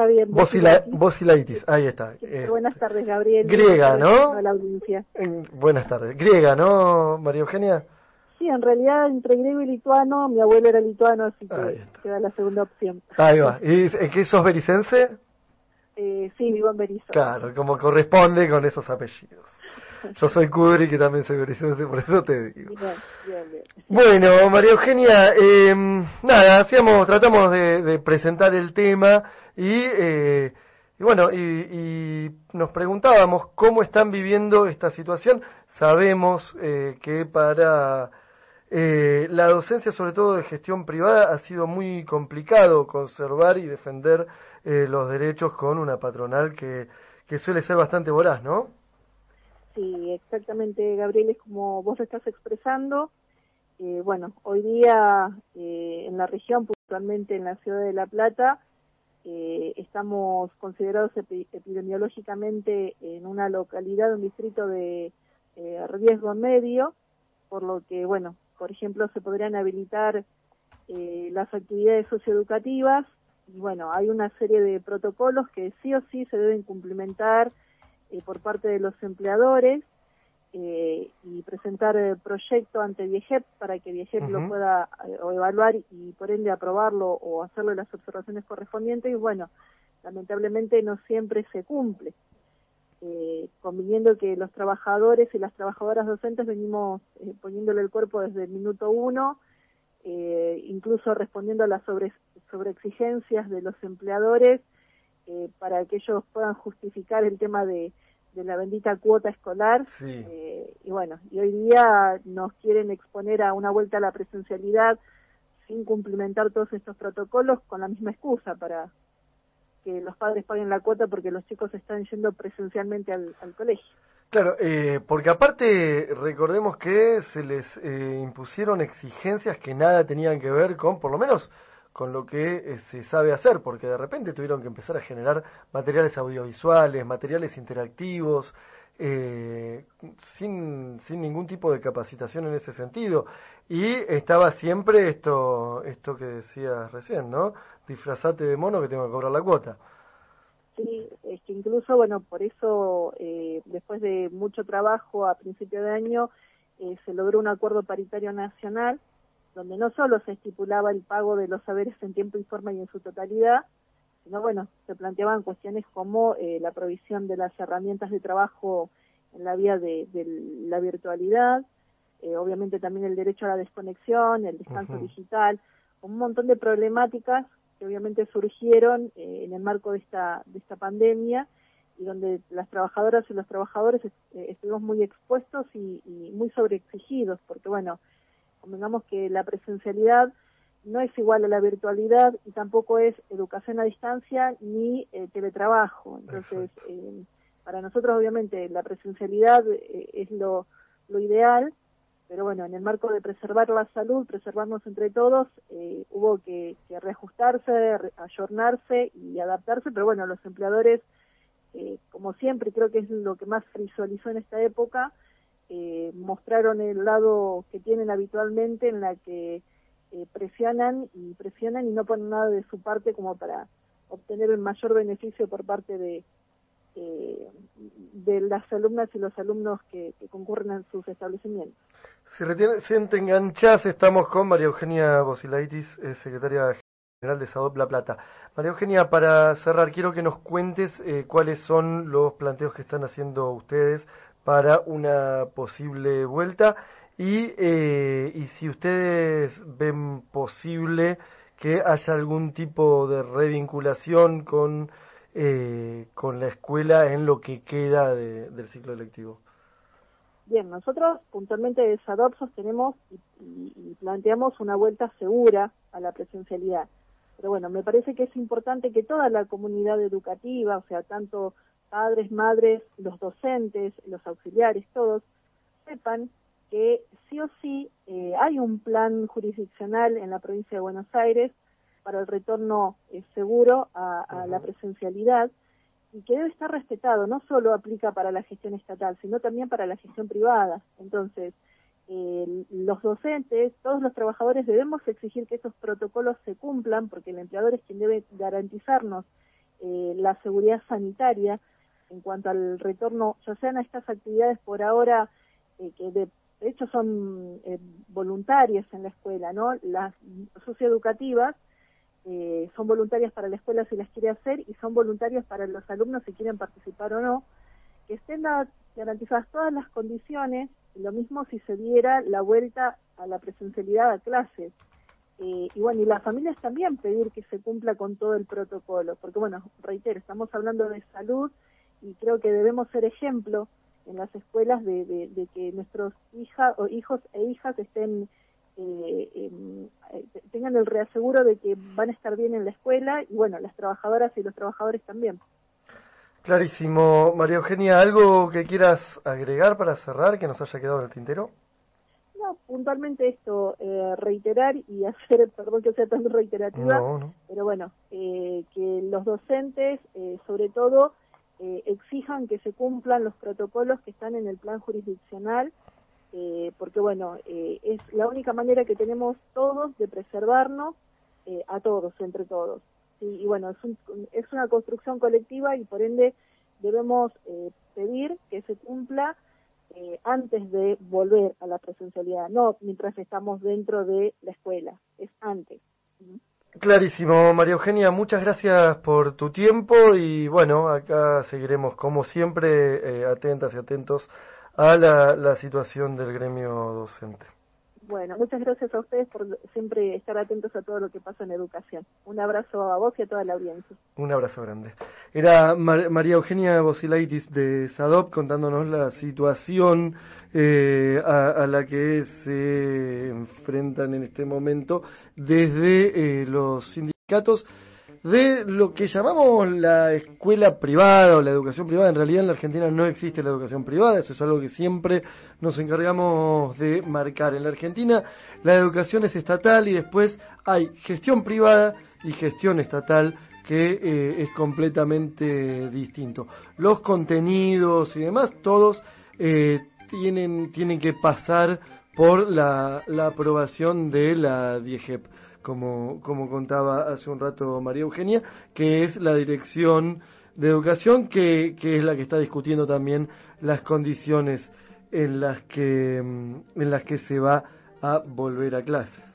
está bien. Vocilaitis, ahí está. Eh, buenas tardes, Gabriel. Griega, ¿no? La audiencia. buenas tardes. Griega, ¿no, María Eugenia? Sí, en realidad entre griego y lituano, mi abuelo era lituano, así que queda la segunda opción. Ahí va. ¿Y qué sos bericense? Eh, sí, vivo en Berizo. Claro, como corresponde con esos apellidos. Yo soy Cudri, que también soy bericense, por eso te digo. Bueno, María Eugenia, eh, nada, hacíamos, tratamos de, presentar el tema y, eh, y bueno, y, nos preguntábamos cómo están viviendo esta situación. Sabemos eh, que para eh, la docencia, sobre todo de gestión privada, ha sido muy complicado conservar y defender eh, los derechos con una patronal que, que suele ser bastante voraz, ¿no? Sí, exactamente, Gabriel, es como vos estás expresando. Eh, bueno, hoy día eh, en la región, puntualmente en la ciudad de La Plata, eh, estamos considerados epidemiológicamente en una localidad, un distrito de eh, riesgo medio, por lo que, bueno, por ejemplo, se podrían habilitar eh, las actividades socioeducativas y, bueno, hay una serie de protocolos que sí o sí se deben cumplimentar eh, por parte de los empleadores eh, y presentar el proyecto ante Viejep para que Viejep lo pueda eh, evaluar y por ende aprobarlo o hacerle las observaciones correspondientes y bueno, lamentablemente no siempre se cumple. Eh, conviniendo que los trabajadores y las trabajadoras docentes venimos poniéndole el cuerpo desde el minuto uno, incluso respondiendo a las sobre, sobre exigencias de los empleadores eh, para que ellos puedan justificar el tema de, la bendita cuota escolar. Eh, y bueno, y hoy día nos quieren exponer a una vuelta a la presencialidad sin cumplimentar todos estos protocolos con la misma excusa para que los padres paguen la cuota porque los chicos están yendo presencialmente al, colegio. Claro, eh, porque aparte recordemos que se les impusieron exigencias que nada tenían que ver con, por lo menos, con lo que eh, se sabe hacer, porque de repente tuvieron que empezar a generar materiales audiovisuales, materiales interactivos, eh, sin, sin ningún tipo de capacitación en ese sentido. Y estaba siempre esto, esto que decías recién, ¿no? Disfrazate de mono que tengo que cobrar la cuota. Sí, es que incluso, bueno, por eso, eh, después de mucho trabajo a principio de año, se logró un acuerdo paritario nacional donde no solo se estipulaba el pago de los saberes en tiempo y forma y en su totalidad, sino bueno, se planteaban cuestiones como eh, la provisión de las herramientas de trabajo en la vía de, la virtualidad, eh, obviamente también el derecho a la desconexión, el descanso digital, un montón de problemáticas que obviamente surgieron eh, en el marco de esta, de esta pandemia y donde las trabajadoras y los trabajadores estuvimos muy expuestos y, y muy sobreexigidos, porque bueno, convengamos que la presencialidad no es igual a la virtualidad y tampoco es educación a distancia ni eh, teletrabajo. Entonces, eh, para nosotros obviamente la presencialidad eh, es lo, lo ideal, pero bueno, en el marco de preservar la salud, preservarnos entre todos, hubo que, que, reajustarse, ayornarse y adaptarse, pero bueno, los empleadores, como siempre, creo que es lo que más visualizó en esta época, eh, mostraron el lado que tienen habitualmente en la que eh, presionan y presionan y no ponen nada de su parte como para obtener el mayor beneficio por parte de eh, de las alumnas y los alumnos que, concurren en sus establecimientos. Si recién enganchas, estamos con María Eugenia Bosilaitis, secretaria general de SADOP La Plata. María Eugenia, para cerrar, quiero que nos cuentes cuáles son los planteos que están haciendo ustedes para una posible vuelta y, eh, y si ustedes ven posible que haya algún tipo de revinculación con, eh, con la escuela en lo que queda del ciclo electivo. Bien, nosotros puntualmente de SADOP sostenemos y, y, planteamos una vuelta segura a la presencialidad. Pero bueno, me parece que es importante que toda la comunidad educativa, o sea, tanto padres, madres, los docentes, los auxiliares, todos, sepan que sí o sí eh, hay un plan jurisdiccional en la provincia de Buenos Aires para el retorno eh, seguro a, la presencialidad y que debe estar respetado, no solo aplica para la gestión estatal, sino también para la gestión privada. Entonces, eh, los docentes, todos los trabajadores debemos exigir que esos protocolos se cumplan porque el empleador es quien debe garantizarnos eh, la seguridad sanitaria en cuanto al retorno, ya sean a estas actividades por ahora eh, que de, hecho son eh, voluntarias en la escuela, ¿no? Las socioeducativas son voluntarias para la escuela si las quiere hacer y son voluntarias para los alumnos si quieren participar o no, que estén garantizadas todas las condiciones, lo mismo si se diera la vuelta a la presencialidad a clases. Eh, y bueno, y las familias también pedir que se cumpla con todo el protocolo, porque bueno, reitero, estamos hablando de salud y creo que debemos ser ejemplo en las escuelas de, que nuestros hija, o hijos e hijas estén eh, eh, tengan el reaseguro de que van a estar bien en la escuela y bueno, las trabajadoras y los trabajadores también. Clarísimo. María Eugenia, ¿algo que quieras agregar para cerrar que nos haya quedado en el tintero? puntualmente esto, eh, reiterar y hacer, perdón que sea tan reiterativa, pero bueno, eh, que los docentes, eh, sobre todo, exijan que se cumplan los protocolos que están en el plan jurisdiccional, porque bueno, es la única manera que tenemos todos de preservarnos a todos, entre todos. Y, bueno, es, es una construcción colectiva y por ende debemos pedir que se cumpla eh, antes de volver a la presencialidad, no mientras estamos dentro de la escuela, es antes. Clarísimo, María Eugenia, muchas gracias por tu tiempo y bueno, acá seguiremos como siempre eh, atentas y atentos a la, la situación del gremio docente. Bueno, muchas gracias a ustedes por siempre estar atentos a todo lo que pasa en educación. Un abrazo a vos y a toda la audiencia. Un abrazo grande. Era María Eugenia Bosilaitis de SADOP contándonos la situación eh, a, la que se enfrentan en este momento desde eh, los sindicatos de lo que llamamos la escuela privada o la educación privada. En realidad en la Argentina no existe la educación privada, eso es algo que siempre nos encargamos de marcar. En la Argentina la educación es estatal y después hay gestión privada y gestión estatal que eh, es completamente distinto. Los contenidos y demás, todos eh, tienen, tienen que pasar por la, la aprobación de la DIEGEP como, como contaba hace un rato María Eugenia, que es la dirección de educación que, que es la que está discutiendo también las condiciones en las que, en las que se va a volver a clase.